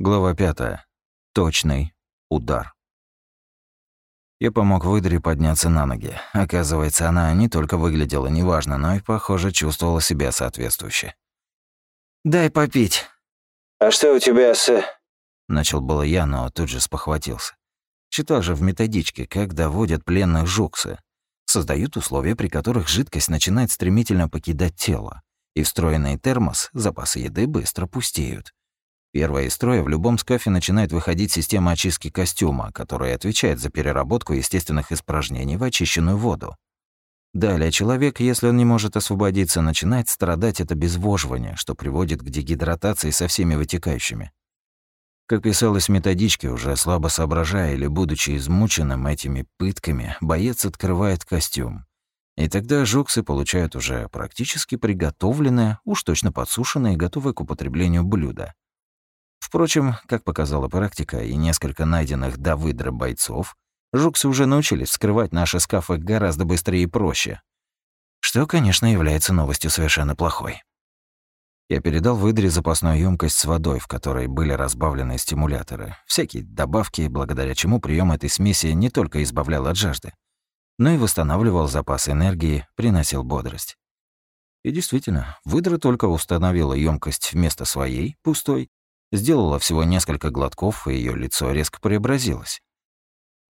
Глава пятая. Точный удар. Я помог выдре подняться на ноги. Оказывается, она не только выглядела неважно, но и, похоже, чувствовала себя соответствующе. «Дай попить». «А что у тебя с...» Начал было я, но тут же спохватился. Читал же в методичке, как доводят пленных жуксы. Создают условия, при которых жидкость начинает стремительно покидать тело, и встроенный термос запасы еды быстро пустеют. Первая из строя в любом скафе начинает выходить система очистки костюма, которая отвечает за переработку естественных испражнений в очищенную воду. Далее человек, если он не может освободиться, начинает страдать от обезвоживания, что приводит к дегидратации со всеми вытекающими. Как писалось в методичке, уже слабо соображая или будучи измученным этими пытками, боец открывает костюм. И тогда жуксы получают уже практически приготовленное, уж точно подсушенное и готовое к употреблению блюдо. Впрочем, как показала практика и несколько найденных до выдра бойцов, жуксы уже научились вскрывать наши скафы гораздо быстрее и проще. Что, конечно, является новостью совершенно плохой. Я передал выдре запасную емкость с водой, в которой были разбавлены стимуляторы, всякие добавки, благодаря чему прием этой смеси не только избавлял от жажды, но и восстанавливал запас энергии, приносил бодрость. И действительно, выдра только установила емкость вместо своей, пустой, Сделала всего несколько глотков, и ее лицо резко преобразилось.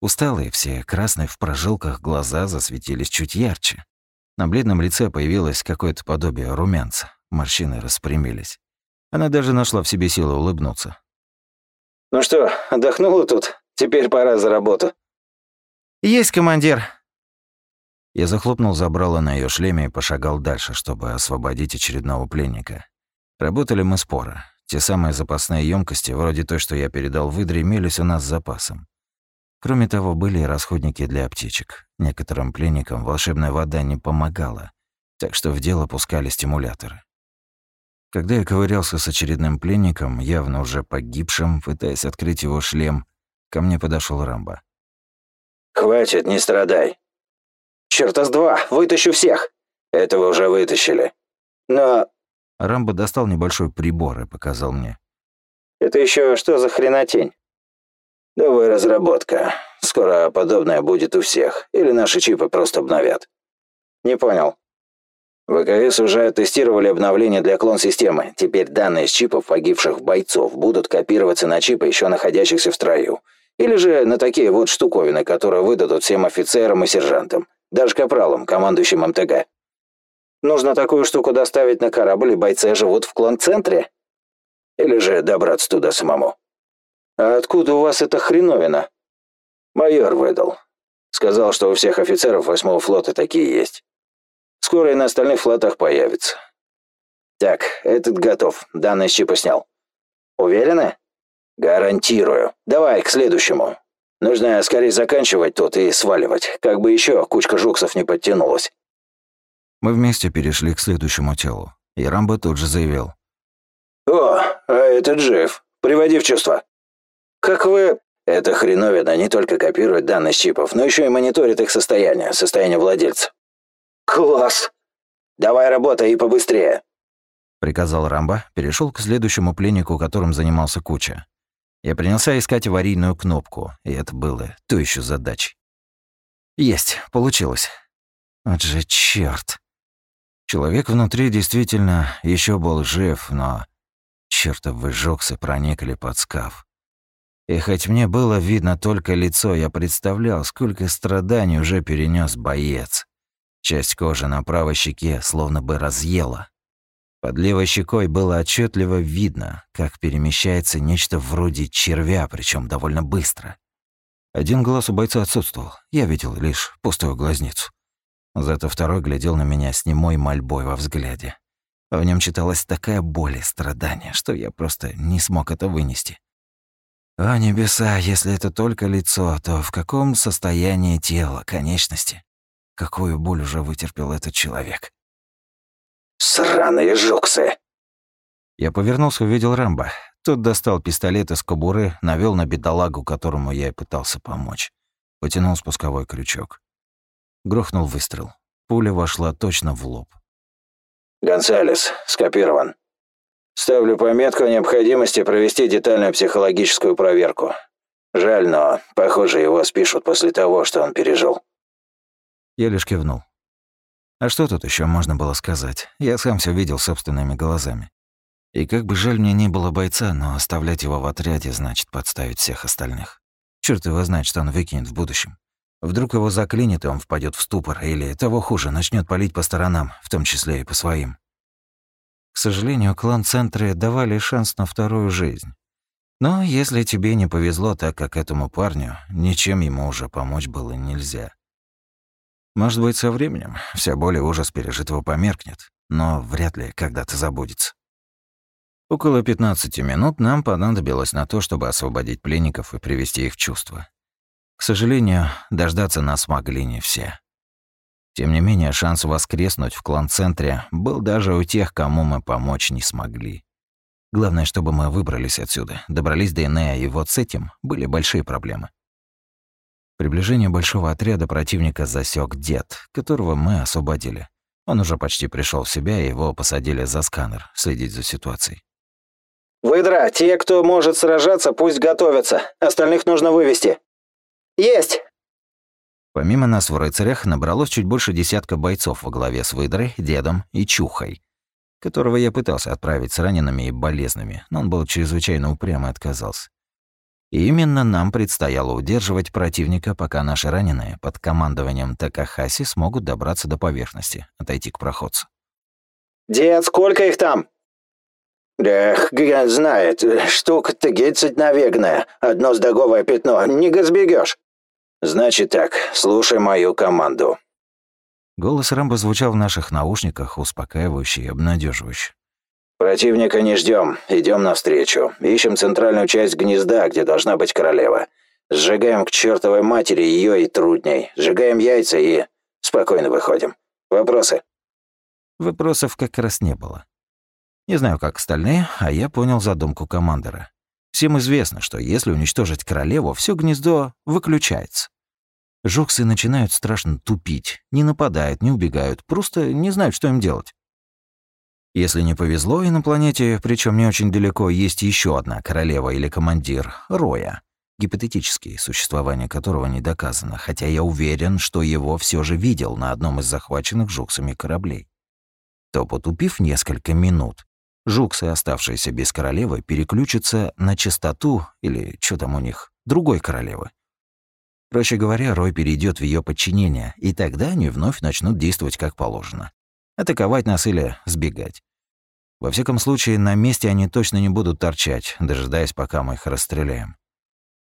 Усталые все, красные в прожилках глаза засветились чуть ярче. На бледном лице появилось какое-то подобие румянца. Морщины распрямились. Она даже нашла в себе силы улыбнуться. «Ну что, отдохнула тут? Теперь пора за работу». «Есть, командир». Я захлопнул забрало на ее шлеме и пошагал дальше, чтобы освободить очередного пленника. Работали мы споро. Те самые запасные емкости, вроде той, что я передал выдре, имелись у нас с запасом. Кроме того, были и расходники для аптечек. Некоторым пленникам волшебная вода не помогала, так что в дело пускали стимуляторы. Когда я ковырялся с очередным пленником, явно уже погибшим, пытаясь открыть его шлем, ко мне подошел Рамбо. «Хватит, не страдай. Чёрта с два, вытащу всех. Этого уже вытащили. Но Рамбо достал небольшой прибор и показал мне. «Это еще что за хренотень?» «Новая разработка. Скоро подобное будет у всех. Или наши чипы просто обновят». «Не понял». ВКС уже тестировали обновление для клон-системы. Теперь данные с чипов погибших бойцов будут копироваться на чипы, еще находящихся в строю. Или же на такие вот штуковины, которые выдадут всем офицерам и сержантам. Даже капралам, командующим МТГ. Нужно такую штуку доставить на корабль, и бойцы живут в клон-центре? Или же добраться туда самому? А откуда у вас эта хреновина? Майор выдал. Сказал, что у всех офицеров восьмого флота такие есть. Скоро и на остальных флотах появится. Так, этот готов. Данные с чипа снял. Уверены? Гарантирую. Давай к следующему. Нужно скорее заканчивать тут и сваливать, как бы еще кучка жуксов не подтянулась. Мы вместе перешли к следующему телу, и Рамбо тут же заявил. «О, а этот жив. Приводи в чувство». «Как вы...» «Эта хреновина не только копирует данные чипов, но еще и мониторит их состояние, состояние владельца». «Класс! Давай работай и побыстрее!» Приказал Рамбо, перешел к следующему пленнику, которым занимался Куча. Я принялся искать аварийную кнопку, и это было то еще задачей. Есть, получилось. Вот же чёрт. Человек внутри действительно еще был жив, но чертовы жоксы проникли под скаф. И хоть мне было видно только лицо, я представлял, сколько страданий уже перенес боец. Часть кожи на правой щеке словно бы разъела. Под левой щекой было отчетливо видно, как перемещается нечто вроде червя, причем довольно быстро. Один глаз у бойца отсутствовал, я видел лишь пустую глазницу. Зато второй глядел на меня с немой мольбой во взгляде. В нем читалась такая боль и страдание, что я просто не смог это вынести. О небеса, если это только лицо, то в каком состоянии тело, конечности? Какую боль уже вытерпел этот человек? «Сраные жуксы!» Я повернулся, увидел Рэмбо. Тот достал пистолет из кобуры, навел на бедолагу, которому я и пытался помочь. Потянул спусковой крючок. Грохнул выстрел. Пуля вошла точно в лоб. «Гонсалес, скопирован. Ставлю пометку о необходимости провести детальную психологическую проверку. Жаль, но, похоже, его спишут после того, что он пережил. Я лишь кивнул. А что тут еще можно было сказать? Я сам все видел собственными глазами. И как бы жаль мне не было бойца, но оставлять его в отряде значит подставить всех остальных. Черт его знает, что он выкинет в будущем. Вдруг его заклинит, и он впадет в ступор, или, того хуже, начнет палить по сторонам, в том числе и по своим. К сожалению, клан-центры давали шанс на вторую жизнь. Но если тебе не повезло так, как этому парню, ничем ему уже помочь было нельзя. Может быть, со временем вся боль и ужас пережитого померкнет, но вряд ли когда-то забудется. Около 15 минут нам понадобилось на то, чтобы освободить пленников и привести их в чувство. К сожалению, дождаться нас могли не все. Тем не менее, шанс воскреснуть в клан-центре был даже у тех, кому мы помочь не смогли. Главное, чтобы мы выбрались отсюда, добрались до Инея, и вот с этим были большие проблемы. Приближение большого отряда противника засек дед, которого мы освободили. Он уже почти пришел в себя, и его посадили за сканер, следить за ситуацией. «Выдра, те, кто может сражаться, пусть готовятся. Остальных нужно вывести». «Есть!» Помимо нас в рыцарях набралось чуть больше десятка бойцов во главе с Выдрой, Дедом и Чухой, которого я пытался отправить с ранеными и болезными, но он был чрезвычайно упрям и отказался. И именно нам предстояло удерживать противника, пока наши раненые под командованием Такахаси смогут добраться до поверхности, отойти к проходцу. «Дед, сколько их там?» «Да ген знает, штука тридцать навегная, одно сдоговое пятно, не разбегешь. «Значит так, слушай мою команду». Голос Рэмбо звучал в наших наушниках, успокаивающе и обнадеживающе. «Противника не ждем, идем навстречу. Ищем центральную часть гнезда, где должна быть королева. Сжигаем к чертовой матери ее и трудней. Сжигаем яйца и... спокойно выходим. Вопросы?» Вопросов как раз не было. Не знаю, как остальные, а я понял задумку командора. Всем известно, что если уничтожить королеву, все гнездо выключается. Жуксы начинают страшно тупить, не нападают, не убегают, просто не знают, что им делать. Если не повезло, и на планете, причем не очень далеко, есть еще одна королева или командир — Роя, гипотетически, существование которого не доказано, хотя я уверен, что его все же видел на одном из захваченных жуксами кораблей. То, потупив несколько минут, Жуксы, оставшиеся без королевы, переключатся на чистоту, или что там у них, другой королевы. Проще говоря, Рой перейдет в ее подчинение, и тогда они вновь начнут действовать как положено. Атаковать нас или сбегать. Во всяком случае, на месте они точно не будут торчать, дожидаясь, пока мы их расстреляем.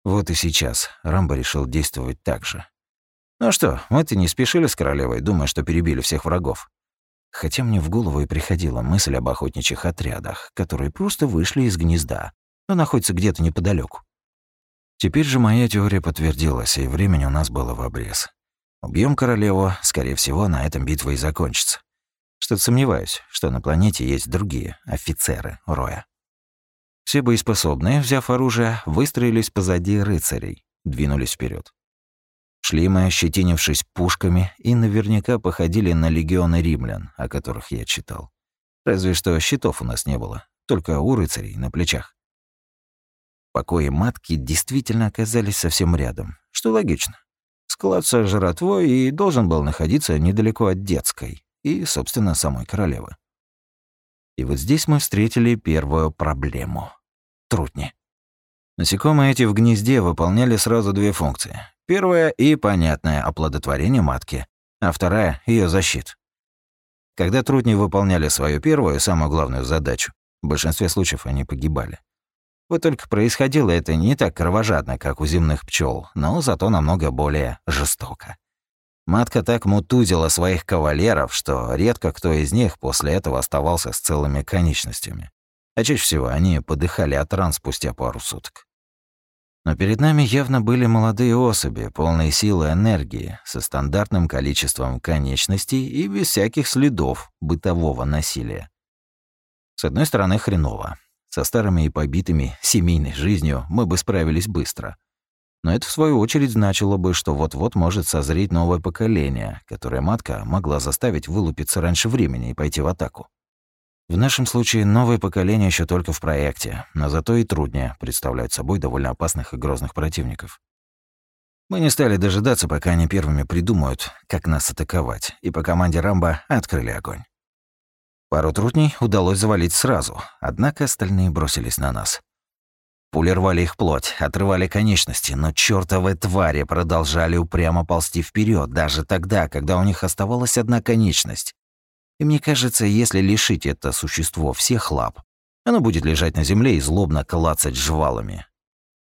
Вот и сейчас Рамбо решил действовать так же. Ну что, мы-то не спешили с королевой, думая, что перебили всех врагов. Хотя мне в голову и приходила мысль об охотничьих отрядах, которые просто вышли из гнезда, но находятся где-то неподалеку. Теперь же моя теория подтвердилась, и времени у нас было в обрез. Убьем королеву, скорее всего, на этом битва и закончится. Что-то сомневаюсь, что на планете есть другие офицеры Роя. Все боеспособные, взяв оружие, выстроились позади рыцарей, двинулись вперед. Шли мы, ощетинившись пушками, и наверняка походили на легионы римлян, о которых я читал. Разве что щитов у нас не было, только у рыцарей на плечах. Покои матки действительно оказались совсем рядом, что логично. Склад со жратвой и должен был находиться недалеко от детской и, собственно, самой королевы. И вот здесь мы встретили первую проблему — трутни. Насекомые эти в гнезде выполняли сразу две функции. Первая и понятная оплодотворение матки, а вторая ее защит. Когда трудни выполняли свою первую, самую главную задачу, в большинстве случаев они погибали. Вот только происходило это не так кровожадно, как у земных пчел, но зато намного более жестоко. Матка так мутузила своих кавалеров, что редко кто из них после этого оставался с целыми конечностями. А чаще всего они подыхали от ран спустя пару суток. Но перед нами явно были молодые особи, полные силы и энергии, со стандартным количеством конечностей и без всяких следов бытового насилия. С одной стороны, хреново. Со старыми и побитыми семейной жизнью мы бы справились быстро. Но это, в свою очередь, значило бы, что вот-вот может созреть новое поколение, которое матка могла заставить вылупиться раньше времени и пойти в атаку. В нашем случае новое поколение еще только в проекте, но зато и труднее представляют собой довольно опасных и грозных противников. Мы не стали дожидаться, пока они первыми придумают, как нас атаковать, и по команде Рамбо открыли огонь. Пару трутней удалось завалить сразу, однако остальные бросились на нас. Пули рвали их плоть, отрывали конечности, но чёртовы твари продолжали упрямо ползти вперед, даже тогда, когда у них оставалась одна конечность. И мне кажется, если лишить это существо всех лап, оно будет лежать на земле и злобно клацать жвалами,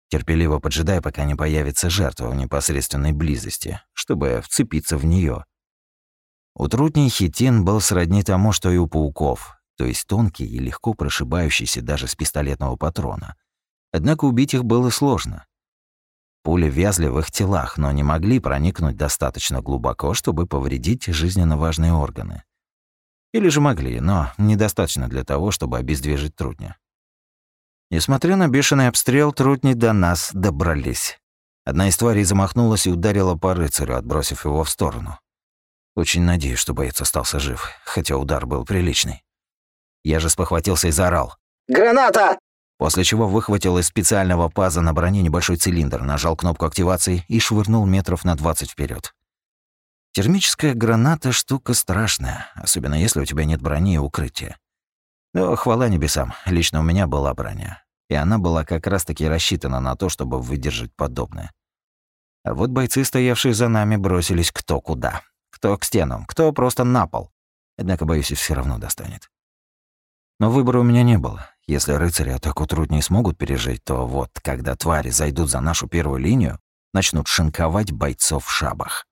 терпеливо поджидая, пока не появится жертва в непосредственной близости, чтобы вцепиться в нее. У трутней хитин был сродни тому, что и у пауков, то есть тонкий и легко прошибающийся даже с пистолетного патрона. Однако убить их было сложно. Пули вязли в их телах, но не могли проникнуть достаточно глубоко, чтобы повредить жизненно важные органы. Или же могли, но недостаточно для того, чтобы обездвижить трудня. Несмотря на бешеный обстрел, трудни до нас добрались. Одна из тварей замахнулась и ударила по рыцарю, отбросив его в сторону. Очень надеюсь, что боец остался жив, хотя удар был приличный. Я же спохватился и заорал. «Граната!» После чего выхватил из специального паза на броне небольшой цилиндр, нажал кнопку активации и швырнул метров на 20 вперед. Термическая граната — штука страшная, особенно если у тебя нет брони и укрытия. Но хвала небесам, лично у меня была броня. И она была как раз-таки рассчитана на то, чтобы выдержать подобное. А вот бойцы, стоявшие за нами, бросились кто куда. Кто к стенам, кто просто на пол. Однако, боюсь, и все равно достанет. Но выбора у меня не было. Если рыцари атаку труднее смогут пережить, то вот, когда твари зайдут за нашу первую линию, начнут шинковать бойцов в шабах.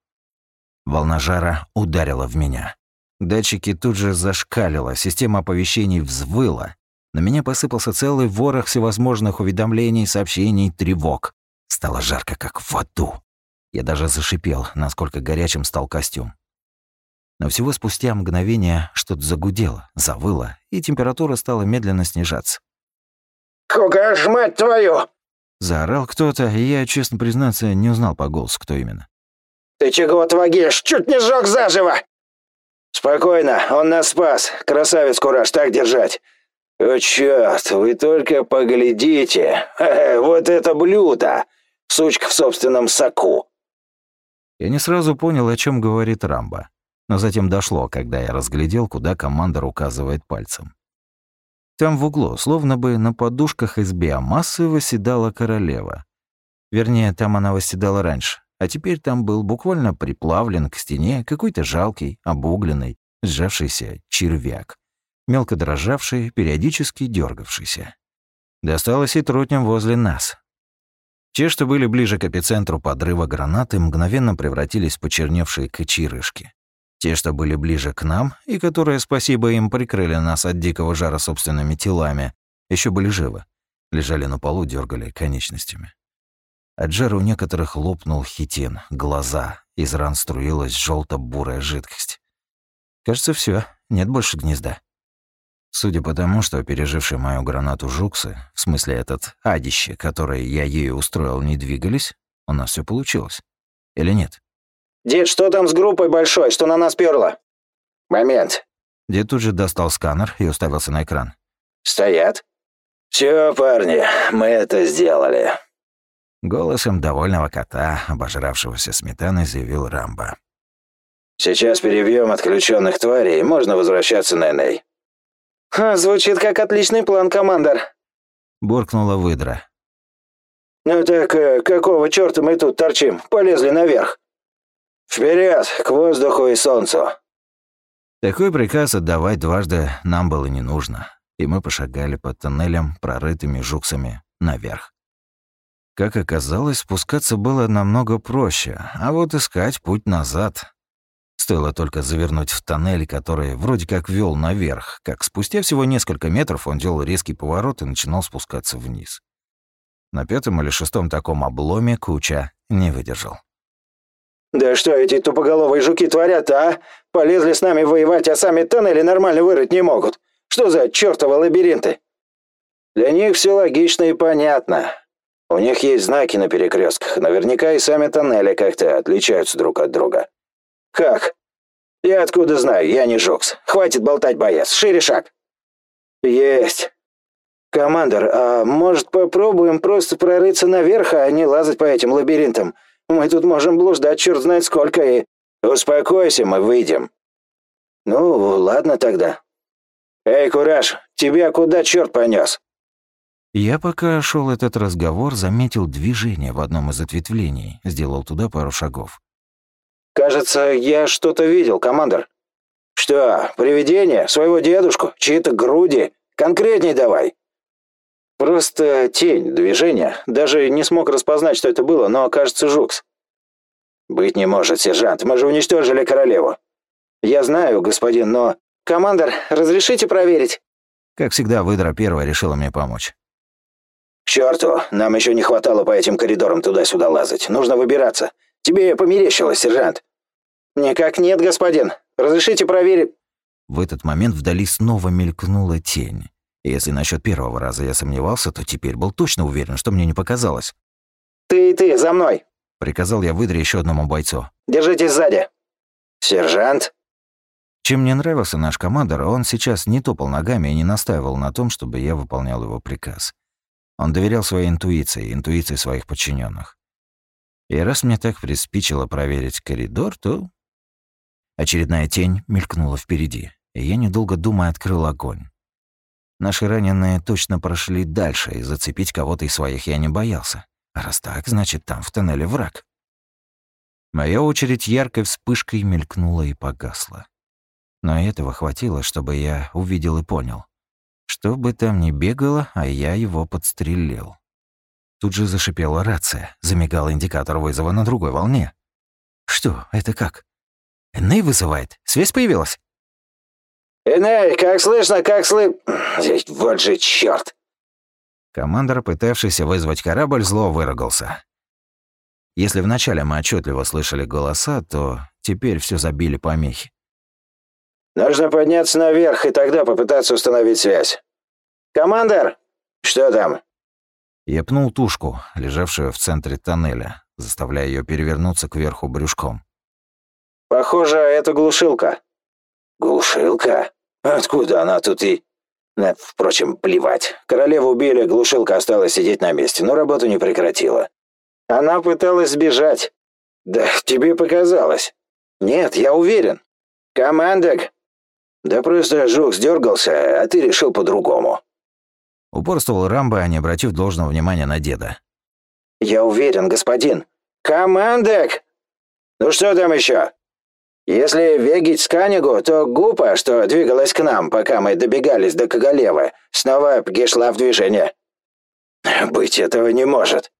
Волна жара ударила в меня. Датчики тут же зашкалило, система оповещений взвыла. На меня посыпался целый ворох всевозможных уведомлений, сообщений, тревог. Стало жарко, как в аду. Я даже зашипел, насколько горячим стал костюм. Но всего спустя мгновение что-то загудело, завыло, и температура стала медленно снижаться. «Кугаш, мать твою!» Заорал кто-то, и я, честно признаться, не узнал по голосу, кто именно. «Ты чего твогишь? Чуть не сжёг заживо!» «Спокойно, он нас спас. Красавец Кураж, так держать!» «О, чёрт, вы только поглядите! Э, вот это блюдо! Сучка в собственном соку!» Я не сразу понял, о чем говорит Рамбо, но затем дошло, когда я разглядел, куда командор указывает пальцем. Там в углу, словно бы на подушках из биомассы, восседала королева. Вернее, там она восседала раньше, а теперь там был буквально приплавлен к стене какой-то жалкий, обугленный, сжавшийся червяк, мелко дрожавший, периодически дергавшийся. Досталось и трутням возле нас. Те, что были ближе к эпицентру подрыва гранаты, мгновенно превратились в почерневшие кочерышки. Те, что были ближе к нам, и которые, спасибо им, прикрыли нас от дикого жара собственными телами, еще были живы, лежали на полу, дергали конечностями. От жара у некоторых лопнул хитин, глаза, из ран струилась желто бурая жидкость. Кажется, все, нет больше гнезда. Судя по тому, что пережившие мою гранату жуксы, в смысле этот адище, которое я ею устроил, не двигались, у нас все получилось. Или нет? «Дед, что там с группой большой, что на нас пёрло?» «Момент». Дед тут же достал сканер и уставился на экран. «Стоят?» «Всё, парни, мы это сделали». Голосом довольного кота, обожравшегося сметаной, заявил Рамбо. «Сейчас перебьем отключенных тварей, и можно возвращаться на Эней». Ха, звучит как отличный план, командор. Буркнула выдра. Ну так э, какого чёрта мы тут торчим? Полезли наверх. Вперед, к воздуху и солнцу. Такой приказ отдавать дважды нам было не нужно, и мы пошагали по тоннелям, прорытыми жуксами, наверх. Как оказалось, спускаться было намного проще, а вот искать путь назад. Стоило только завернуть в тоннель, который вроде как вел наверх, как спустя всего несколько метров он делал резкий поворот и начинал спускаться вниз. На пятом или шестом таком обломе Куча не выдержал. «Да что эти тупоголовые жуки творят, а? Полезли с нами воевать, а сами тоннели нормально вырыть не могут. Что за чёртовы лабиринты?» «Для них все логично и понятно. У них есть знаки на перекрестках. Наверняка и сами тоннели как-то отличаются друг от друга». «Как?» «Я откуда знаю? Я не Жукс. Хватит болтать, боец. Шире шаг!» Есть. Командор, а может попробуем просто прорыться наверх, а не лазать по этим лабиринтам? Мы тут можем блуждать черт знает сколько и... Успокойся, мы выйдем. Ну, ладно тогда. Эй, Кураж, тебя куда черт понес? Я пока шел этот разговор, заметил движение в одном из ответвлений, сделал туда пару шагов. «Кажется, я что-то видел, командор». «Что, привидение? Своего дедушку? Чьи-то груди? Конкретней давай». «Просто тень, движение. Даже не смог распознать, что это было, но, кажется, Жукс». «Быть не может, сержант. Мы же уничтожили королеву». «Я знаю, господин, но...» «Командор, разрешите проверить?» Как всегда, выдра первая решила мне помочь. «К черту, нам еще не хватало по этим коридорам туда-сюда лазать. Нужно выбираться. Тебе померещилось, сержант?» «Никак нет, господин. Разрешите проверить...» В этот момент вдали снова мелькнула тень. Если насчет первого раза я сомневался, то теперь был точно уверен, что мне не показалось. «Ты и ты, за мной!» — приказал я выдре еще одному бойцу. «Держитесь сзади!» «Сержант?» Чем мне нравился наш командор, он сейчас не топал ногами и не настаивал на том, чтобы я выполнял его приказ. Он доверял своей интуиции, интуиции своих подчиненных. И раз мне так приспичило проверить коридор, то... Очередная тень мелькнула впереди, и я, недолго думая, открыл огонь. Наши раненые точно прошли дальше, и зацепить кого-то из своих я не боялся. А раз так, значит, там в тоннеле враг. Моя очередь яркой вспышкой мелькнула и погасла. Но этого хватило, чтобы я увидел и понял. Что бы там ни бегало, а я его подстрелил. Тут же зашипела рация, замигал индикатор вызова на другой волне. Что, это как? Эней вызывает? Связь появилась? Эней, как слышно, как слы... Вот же чёрт! Командор, пытавшийся вызвать корабль, зло выругался. Если вначале мы отчетливо слышали голоса, то теперь все забили помехи. «Нужно подняться наверх и тогда попытаться установить связь. Командор, что там?» Я пнул тушку, лежавшую в центре тоннеля, заставляя ее перевернуться кверху брюшком. «Похоже, это глушилка». «Глушилка? Откуда она тут и...» Впрочем, плевать. Королеву убили, глушилка осталась сидеть на месте, но работу не прекратила. Она пыталась сбежать. Да тебе показалось. Нет, я уверен. Командок. Да просто жук сдергался, а ты решил по-другому. Упорствовал Рамбо, не обратив должного внимания на деда. «Я уверен, господин. Командек! Ну что там еще? Если вегить Сканигу, то Гупа, что двигалась к нам, пока мы добегались до Коголевы, снова пришла в движение. Быть этого не может.